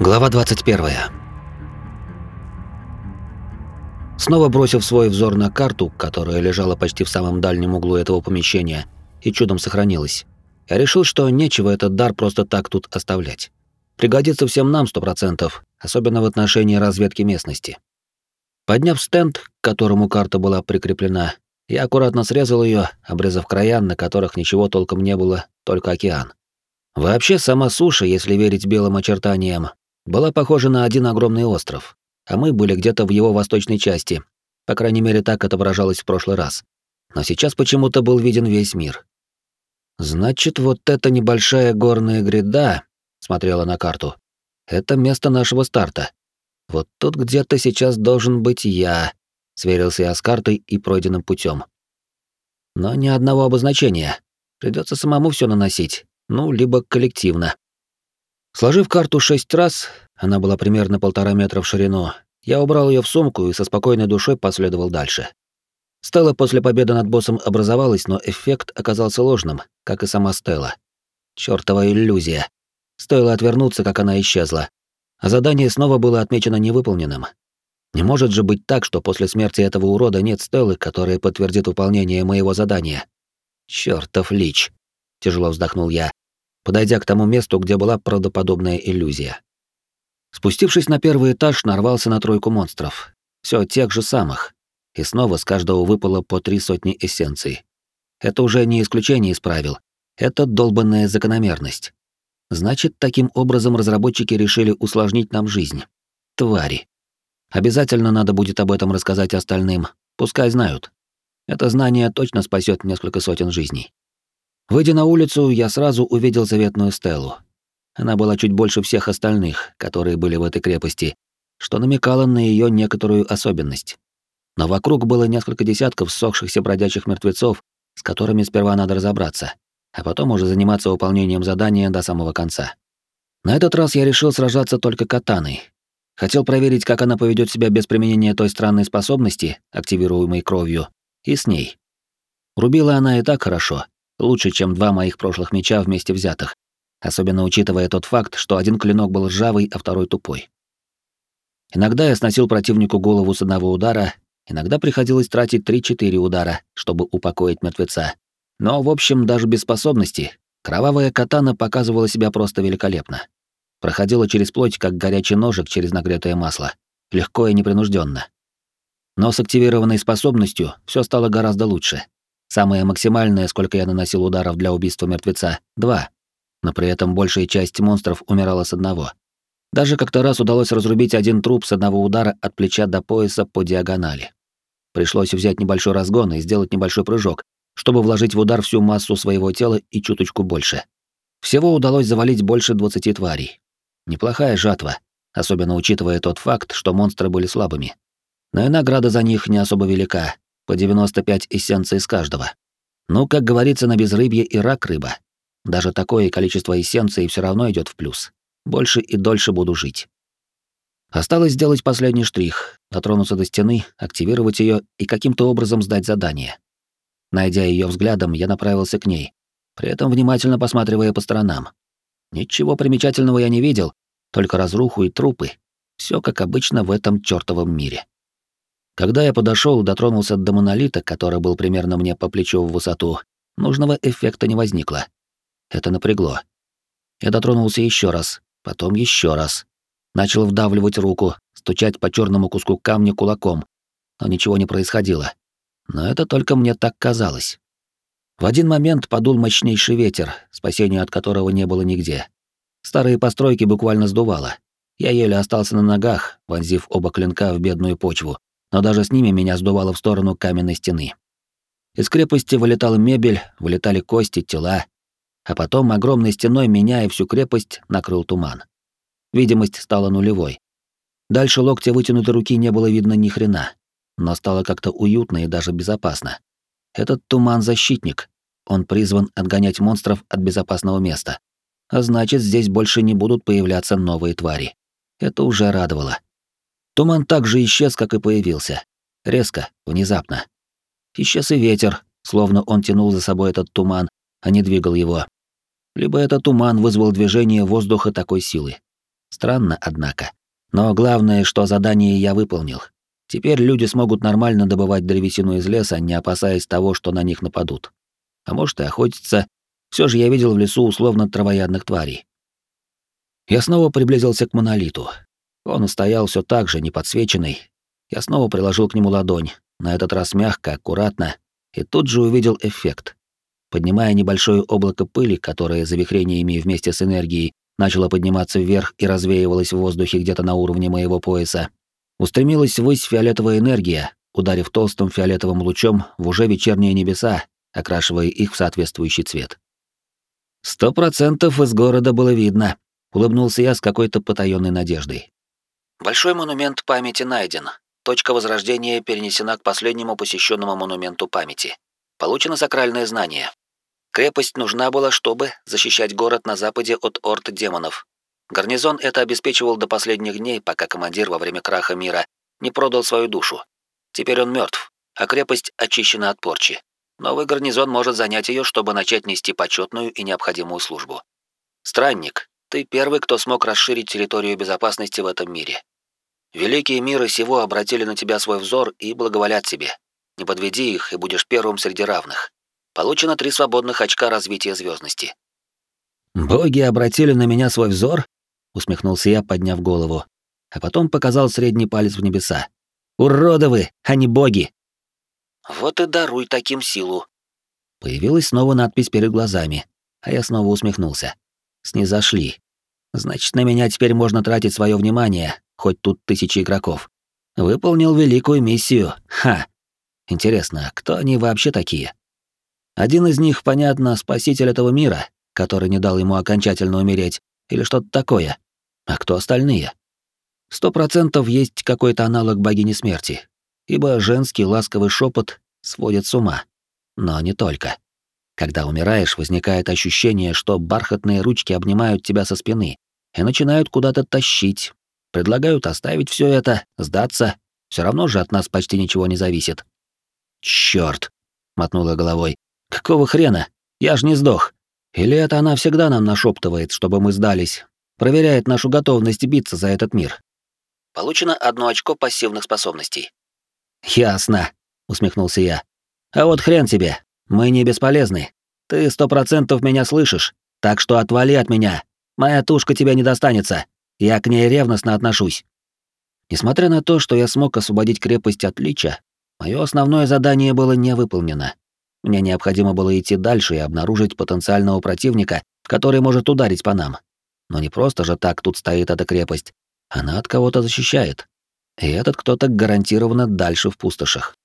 Глава 21. Снова бросив свой взор на карту, которая лежала почти в самом дальнем углу этого помещения и чудом сохранилась, я решил, что нечего этот дар просто так тут оставлять. Пригодится всем нам сто процентов, особенно в отношении разведки местности. Подняв стенд, к которому карта была прикреплена, я аккуратно срезал ее, обрезав края, на которых ничего толком не было, только океан. Вообще, сама суша, если верить белым очертаниям, была похожа на один огромный остров, а мы были где-то в его восточной части, по крайней мере, так это выражалось в прошлый раз. Но сейчас почему-то был виден весь мир. Значит, вот эта небольшая горная гряда, смотрела на карту. Это место нашего старта. Вот тут где-то сейчас должен быть я, сверился я с картой и пройденным путем. Но ни одного обозначения. Придется самому все наносить, ну, либо коллективно. Сложив карту шесть раз, она была примерно полтора метра в ширину, я убрал ее в сумку и со спокойной душой последовал дальше. Стелла после победы над боссом образовалась, но эффект оказался ложным, как и сама Стелла. Чёртова иллюзия. Стоило отвернуться, как она исчезла. А задание снова было отмечено невыполненным. Не может же быть так, что после смерти этого урода нет Стеллы, которая подтвердит выполнение моего задания. Чёртов лич. Тяжело вздохнул я, подойдя к тому месту, где была правдоподобная иллюзия. Спустившись на первый этаж, нарвался на тройку монстров. Все тех же самых. И снова с каждого выпало по три сотни эссенций. Это уже не исключение из правил. Это долбанная закономерность. Значит, таким образом разработчики решили усложнить нам жизнь. Твари. Обязательно надо будет об этом рассказать остальным. Пускай знают. Это знание точно спасет несколько сотен жизней. Выйдя на улицу, я сразу увидел заветную стелу. Она была чуть больше всех остальных, которые были в этой крепости, что намекало на ее некоторую особенность. Но вокруг было несколько десятков ссохшихся бродячих мертвецов, с которыми сперва надо разобраться, а потом уже заниматься выполнением задания до самого конца. На этот раз я решил сражаться только катаной. Хотел проверить, как она поведет себя без применения той странной способности, активируемой кровью, и с ней. Рубила она и так хорошо, Лучше, чем два моих прошлых меча вместе взятых, особенно учитывая тот факт, что один клинок был ржавый, а второй тупой. Иногда я сносил противнику голову с одного удара, иногда приходилось тратить 3-4 удара, чтобы упокоить мертвеца. Но, в общем, даже без способности, кровавая катана показывала себя просто великолепно. Проходила через плоть, как горячий ножик через нагретое масло, легко и непринужденно. Но с активированной способностью все стало гораздо лучше. Самое максимальное, сколько я наносил ударов для убийства мертвеца — два. Но при этом большая часть монстров умирала с одного. Даже как-то раз удалось разрубить один труп с одного удара от плеча до пояса по диагонали. Пришлось взять небольшой разгон и сделать небольшой прыжок, чтобы вложить в удар всю массу своего тела и чуточку больше. Всего удалось завалить больше 20 тварей. Неплохая жатва, особенно учитывая тот факт, что монстры были слабыми. Но и награда за них не особо велика, по 95 эссенций с каждого. Ну, как говорится, на безрыбье и рак рыба. Даже такое количество эссенций все равно идет в плюс. Больше и дольше буду жить. Осталось сделать последний штрих, дотронуться до стены, активировать ее и каким-то образом сдать задание. Найдя ее взглядом, я направился к ней, при этом внимательно посматривая по сторонам. Ничего примечательного я не видел, только разруху и трупы. Все как обычно в этом чёртовом мире. Когда я подошел и дотронулся до монолита, который был примерно мне по плечу в высоту, нужного эффекта не возникло. Это напрягло. Я дотронулся еще раз, потом еще раз. Начал вдавливать руку, стучать по черному куску камня кулаком, но ничего не происходило. Но это только мне так казалось. В один момент подул мощнейший ветер, спасения от которого не было нигде. Старые постройки буквально сдувало. Я еле остался на ногах, вонзив оба клинка в бедную почву, но даже с ними меня сдувало в сторону каменной стены. Из крепости вылетала мебель, вылетали кости, тела, а потом огромной стеной меня и всю крепость накрыл туман. Видимость стала нулевой. Дальше локтя вытянутой руки не было видно ни хрена, но стало как-то уютно и даже безопасно. Этот туман — защитник. Он призван отгонять монстров от безопасного места. А значит, здесь больше не будут появляться новые твари. Это уже радовало. Туман так же исчез, как и появился. Резко, внезапно. Исчез и ветер, словно он тянул за собой этот туман, а не двигал его. Либо этот туман вызвал движение воздуха такой силы. Странно, однако. Но главное, что задание я выполнил. Теперь люди смогут нормально добывать древесину из леса, не опасаясь того, что на них нападут. А может и охотиться. Все же я видел в лесу условно травоядных тварей. Я снова приблизился к монолиту. Он стоял все так же, неподсвеченный. Я снова приложил к нему ладонь, на этот раз мягко, аккуратно, и тут же увидел эффект. Поднимая небольшое облако пыли, которое завихрениями вместе с энергией начало подниматься вверх и развеивалось в воздухе где-то на уровне моего пояса, устремилась ввысь фиолетовая энергия, ударив толстым фиолетовым лучом в уже вечерние небеса, окрашивая их в соответствующий цвет. Сто процентов из города было видно, улыбнулся я с какой-то потаенной надеждой. Большой монумент памяти найден. Точка возрождения перенесена к последнему посещенному монументу памяти. Получено сакральное знание. Крепость нужна была, чтобы защищать город на западе от орд демонов. Гарнизон это обеспечивал до последних дней, пока командир во время краха мира не продал свою душу. Теперь он мертв, а крепость очищена от порчи. Новый гарнизон может занять ее, чтобы начать нести почетную и необходимую службу. Странник, ты первый, кто смог расширить территорию безопасности в этом мире. Великие миры сего обратили на тебя свой взор и благоволят тебе. Не подведи их, и будешь первым среди равных. Получено три свободных очка развития звездности. Боги обратили на меня свой взор? усмехнулся я, подняв голову, а потом показал средний палец в небеса. Уроды вы, а не боги. Вот и даруй таким силу. Появилась снова надпись перед глазами, а я снова усмехнулся. Снизошли. Значит, на меня теперь можно тратить свое внимание, хоть тут тысячи игроков. Выполнил великую миссию. Ха. Интересно, кто они вообще такие? Один из них, понятно, спаситель этого мира, который не дал ему окончательно умереть, или что-то такое. А кто остальные? Сто процентов есть какой-то аналог богини смерти, ибо женский ласковый шепот сводит с ума. Но не только. Когда умираешь, возникает ощущение, что бархатные ручки обнимают тебя со спины и начинают куда-то тащить. Предлагают оставить все это, сдаться. Все равно же от нас почти ничего не зависит. Черт! мотнула головой. Какого хрена? Я ж не сдох. Или это она всегда нам нашептывает, чтобы мы сдались? Проверяет нашу готовность биться за этот мир. Получено одно очко пассивных способностей. Ясно, усмехнулся я. А вот хрен тебе. Мы не бесполезны. Ты сто процентов меня слышишь, так что отвали от меня. Моя тушка тебе не достанется. Я к ней ревностно отношусь. Несмотря на то, что я смог освободить крепость от лича, мое основное задание было не выполнено. Мне необходимо было идти дальше и обнаружить потенциального противника, который может ударить по нам. Но не просто же так тут стоит эта крепость. Она от кого-то защищает. И этот кто-то гарантированно дальше в пустошах.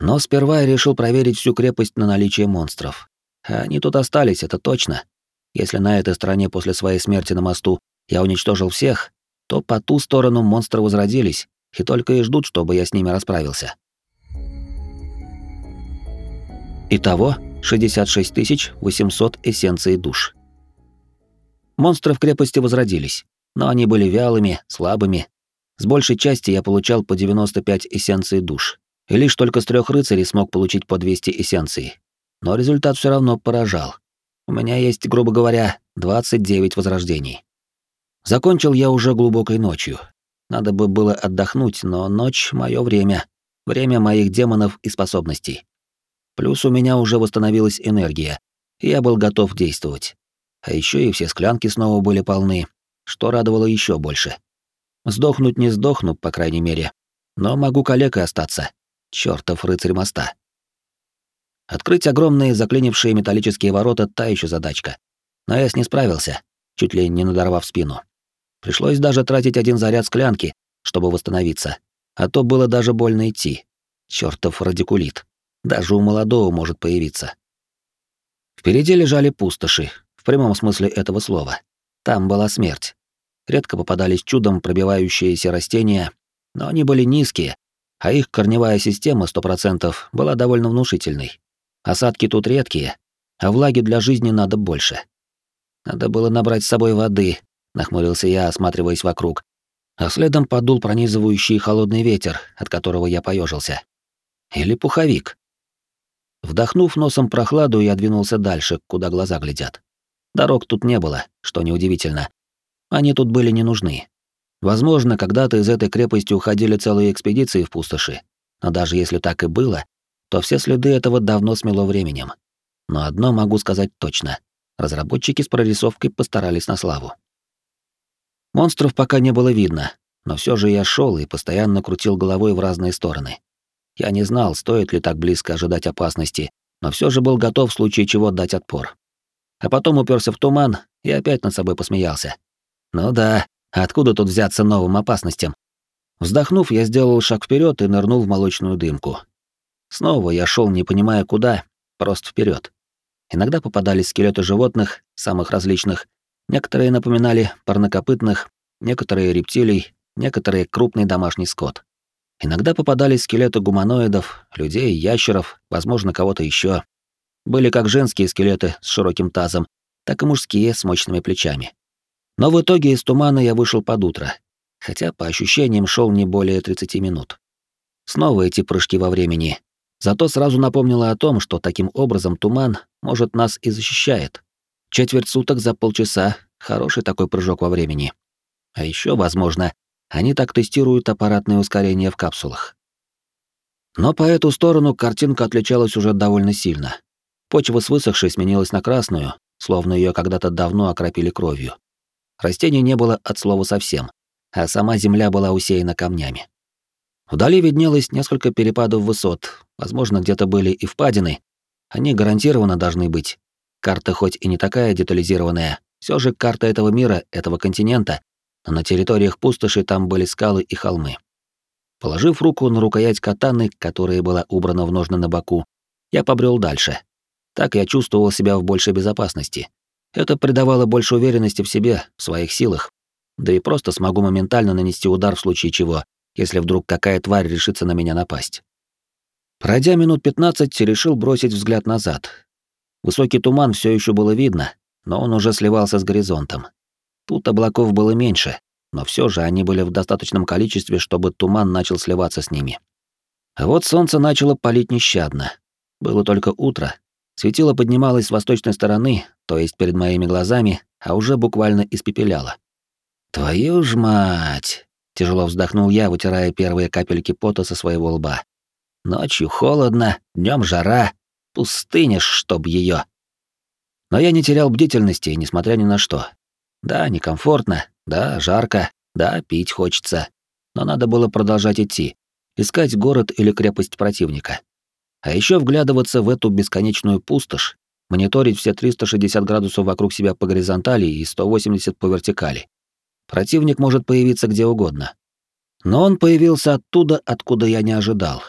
Но сперва я решил проверить всю крепость на наличие монстров. они тут остались, это точно. Если на этой стороне после своей смерти на мосту я уничтожил всех, то по ту сторону монстры возродились и только и ждут, чтобы я с ними расправился. Итого 66 800 эссенций душ. Монстры в крепости возродились, но они были вялыми, слабыми. С большей части я получал по 95 эссенций душ, и лишь только с трех рыцарей смог получить по 200 эссенций. Но результат все равно поражал. У меня есть, грубо говоря, 29 возрождений. Закончил я уже глубокой ночью. Надо бы было отдохнуть, но ночь — мое время. Время моих демонов и способностей. Плюс у меня уже восстановилась энергия, я был готов действовать. А еще и все склянки снова были полны, что радовало еще больше. Сдохнуть не сдохну, по крайней мере, но могу калекой остаться. Чёртов рыцарь моста. Открыть огромные заклинившие металлические ворота — та еще задачка. Но я с ней справился, чуть ли не надорвав спину. Пришлось даже тратить один заряд склянки, чтобы восстановиться. А то было даже больно идти. Чёртов радикулит. Даже у молодого может появиться. Впереди лежали пустоши, в прямом смысле этого слова. Там была смерть. Редко попадались чудом пробивающиеся растения, но они были низкие, а их корневая система 100% была довольно внушительной. Осадки тут редкие, а влаги для жизни надо больше. Надо было набрать с собой воды, нахмурился я, осматриваясь вокруг, а следом подул пронизывающий холодный ветер, от которого я поежился. Или пуховик. Вдохнув носом прохладу, я двинулся дальше, куда глаза глядят. Дорог тут не было, что неудивительно. Они тут были не нужны. Возможно, когда-то из этой крепости уходили целые экспедиции в пустоши, но даже если так и было, то все следы этого давно смело временем. Но одно могу сказать точно. Разработчики с прорисовкой постарались на славу. Монстров пока не было видно, но все же я шел и постоянно крутил головой в разные стороны. Я не знал, стоит ли так близко ожидать опасности, но все же был готов в случае чего дать отпор. А потом уперся в туман и опять над собой посмеялся. Ну да, откуда тут взяться новым опасностям? Вздохнув, я сделал шаг вперед и нырнул в молочную дымку. Снова я шел, не понимая куда, просто вперед. Иногда попадались скелеты животных, самых различных. Некоторые напоминали парнокопытных, некоторые рептилий, некоторые крупный домашний скот. Иногда попадались скелеты гуманоидов, людей, ящеров, возможно, кого-то еще. Были как женские скелеты с широким тазом, так и мужские с мощными плечами. Но в итоге из тумана я вышел под утро, хотя по ощущениям шел не более 30 минут. Снова эти прыжки во времени. Зато сразу напомнило о том, что таким образом туман, может, нас и защищает. Четверть суток за полчаса — хороший такой прыжок во времени. А еще, возможно, они так тестируют аппаратное ускорение в капсулах. Но по эту сторону картинка отличалась уже довольно сильно. Почва с высохшей сменилась на красную, словно ее когда-то давно окропили кровью. Растений не было от слова совсем, а сама земля была усеяна камнями. Вдали виднелось несколько перепадов высот, возможно, где-то были и впадины. Они гарантированно должны быть. Карта хоть и не такая детализированная, все же карта этого мира, этого континента, но на территориях пустоши там были скалы и холмы. Положив руку на рукоять катаны, которая была убрана в ножны на боку, я побрел дальше. Так я чувствовал себя в большей безопасности. Это придавало больше уверенности в себе, в своих силах. Да и просто смогу моментально нанести удар в случае чего, если вдруг какая тварь решится на меня напасть. Пройдя минут 15, решил бросить взгляд назад. Высокий туман все еще было видно, но он уже сливался с горизонтом. Тут облаков было меньше, но все же они были в достаточном количестве, чтобы туман начал сливаться с ними. А вот солнце начало палить нещадно. Было только утро. Светило поднималось с восточной стороны, то есть перед моими глазами, а уже буквально испепеляло. «Твою ж мать!» — тяжело вздохнул я, вытирая первые капельки пота со своего лба. «Ночью холодно, днем жара, пустыня, чтоб ее. Но я не терял бдительности, несмотря ни на что. Да, некомфортно, да, жарко, да, пить хочется. Но надо было продолжать идти, искать город или крепость противника. А еще вглядываться в эту бесконечную пустошь, мониторить все 360 градусов вокруг себя по горизонтали и 180 по вертикали. Противник может появиться где угодно. Но он появился оттуда, откуда я не ожидал.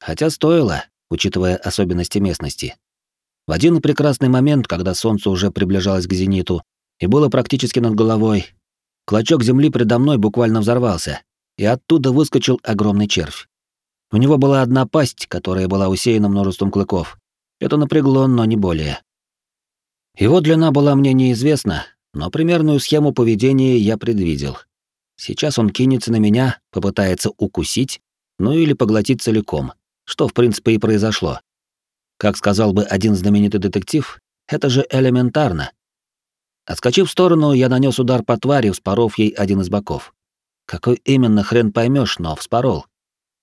Хотя стоило, учитывая особенности местности. В один прекрасный момент, когда солнце уже приближалось к зениту, и было практически над головой. Клочок земли предо мной буквально взорвался, и оттуда выскочил огромный червь. У него была одна пасть, которая была усеяна множеством клыков. Это напрягло, но не более. Его длина была мне неизвестна, но примерную схему поведения я предвидел. Сейчас он кинется на меня, попытается укусить, ну или поглотить целиком, что в принципе и произошло. Как сказал бы один знаменитый детектив, это же элементарно. Отскочив в сторону, я нанес удар по твари, вспоров ей один из боков. Какой именно хрен поймешь, но вспорол.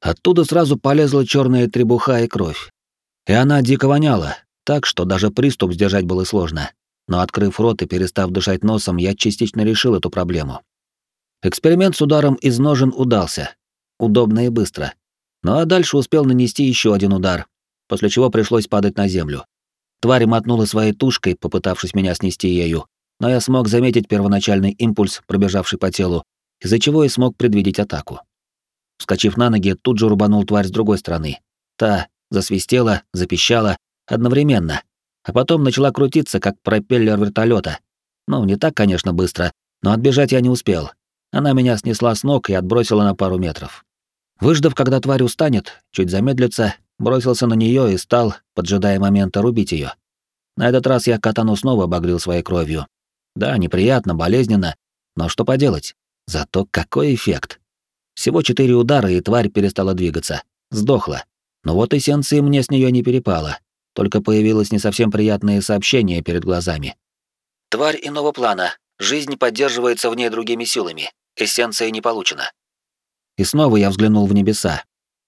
Оттуда сразу полезла черная требуха и кровь. И она дико воняла, так что даже приступ сдержать было сложно. Но открыв рот и перестав дышать носом, я частично решил эту проблему. Эксперимент с ударом из ножен удался. Удобно и быстро. Ну а дальше успел нанести еще один удар, после чего пришлось падать на землю. Тварь мотнула своей тушкой, попытавшись меня снести ею, но я смог заметить первоначальный импульс, пробежавший по телу, из-за чего и смог предвидеть атаку. Вскочив на ноги, тут же рубанул тварь с другой стороны. Та засвистела, запищала одновременно, а потом начала крутиться, как пропеллер вертолета. Ну, не так, конечно, быстро, но отбежать я не успел. Она меня снесла с ног и отбросила на пару метров. Выждав, когда тварь устанет, чуть замедлится, бросился на нее и стал, поджидая момента, рубить ее. На этот раз я катану снова обогрел своей кровью, да, неприятно, болезненно, но что поделать? Зато какой эффект. Всего четыре удара, и тварь перестала двигаться. Сдохла. Но вот эссенции мне с нее не перепало. Только появилось не совсем приятное сообщение перед глазами. Тварь иного плана. Жизнь поддерживается в ней другими силами. Эссенция не получена. И снова я взглянул в небеса.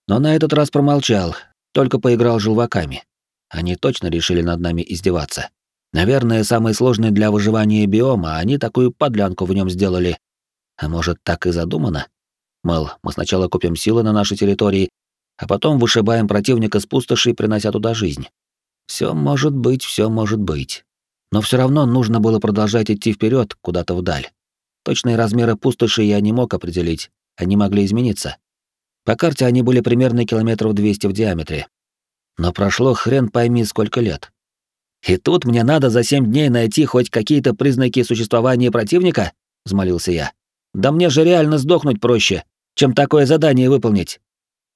Но на этот раз промолчал, только поиграл желваками. Они точно решили над нами издеваться. Наверное, самый сложный для выживания биома, они такую подлянку в нем сделали. А может, так и задумано? Мол, мы сначала купим силы на нашей территории, а потом вышибаем противника с пустоши, принося туда жизнь. Все может быть, все может быть. Но все равно нужно было продолжать идти вперед, куда-то вдаль. Точные размеры пустоши я не мог определить, они могли измениться. По карте они были примерно километров 200 в диаметре. Но прошло хрен пойми сколько лет. «И тут мне надо за семь дней найти хоть какие-то признаки существования противника?» — взмолился я. «Да мне же реально сдохнуть проще, чем такое задание выполнить».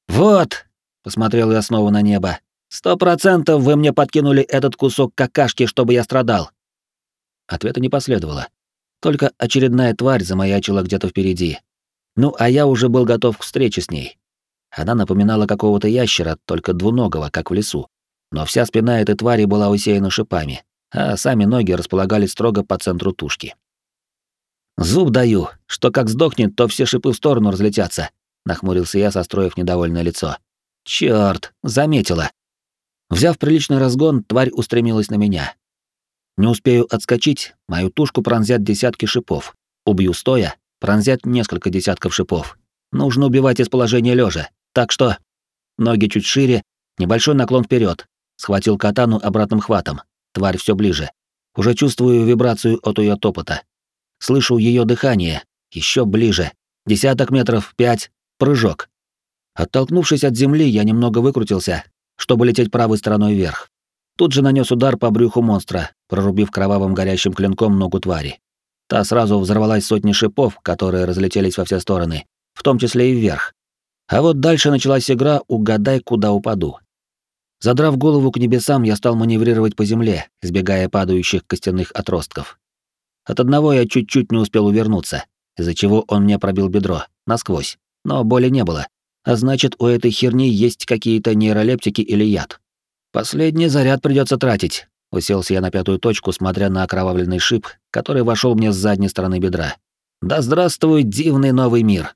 «Вот!» — посмотрел я снова на небо. «Сто процентов вы мне подкинули этот кусок какашки, чтобы я страдал». Ответа не последовало. Только очередная тварь замаячила где-то впереди. Ну, а я уже был готов к встрече с ней. Она напоминала какого-то ящера, только двуногого, как в лесу. Но вся спина этой твари была усеяна шипами, а сами ноги располагались строго по центру тушки. «Зуб даю, что как сдохнет, то все шипы в сторону разлетятся», — нахмурился я, состроив недовольное лицо. «Чёрт, заметила». Взяв приличный разгон, тварь устремилась на меня. Не успею отскочить, мою тушку пронзят десятки шипов. Убью стоя, пронзят несколько десятков шипов. Нужно убивать из положения лежа. Так что ноги чуть шире, небольшой наклон вперед. Схватил катану обратным хватом. Тварь все ближе. Уже чувствую вибрацию от ее топота. Слышу ее дыхание. Еще ближе. Десяток метров, пять. Прыжок. Оттолкнувшись от земли, я немного выкрутился, чтобы лететь правой стороной вверх. Тут же нанес удар по брюху монстра, прорубив кровавым горящим клинком ногу твари. Та сразу взорвалась сотни шипов, которые разлетелись во все стороны, в том числе и вверх. А вот дальше началась игра «Угадай, куда упаду». Задрав голову к небесам, я стал маневрировать по земле, избегая падающих костяных отростков. От одного я чуть-чуть не успел увернуться, из-за чего он мне пробил бедро, насквозь, но боли не было. А значит, у этой херни есть какие-то нейролептики или яд. Последний заряд придется тратить. Уселся я на пятую точку, смотря на окровавленный шип, который вошел мне с задней стороны бедра. Да здравствует дивный новый мир!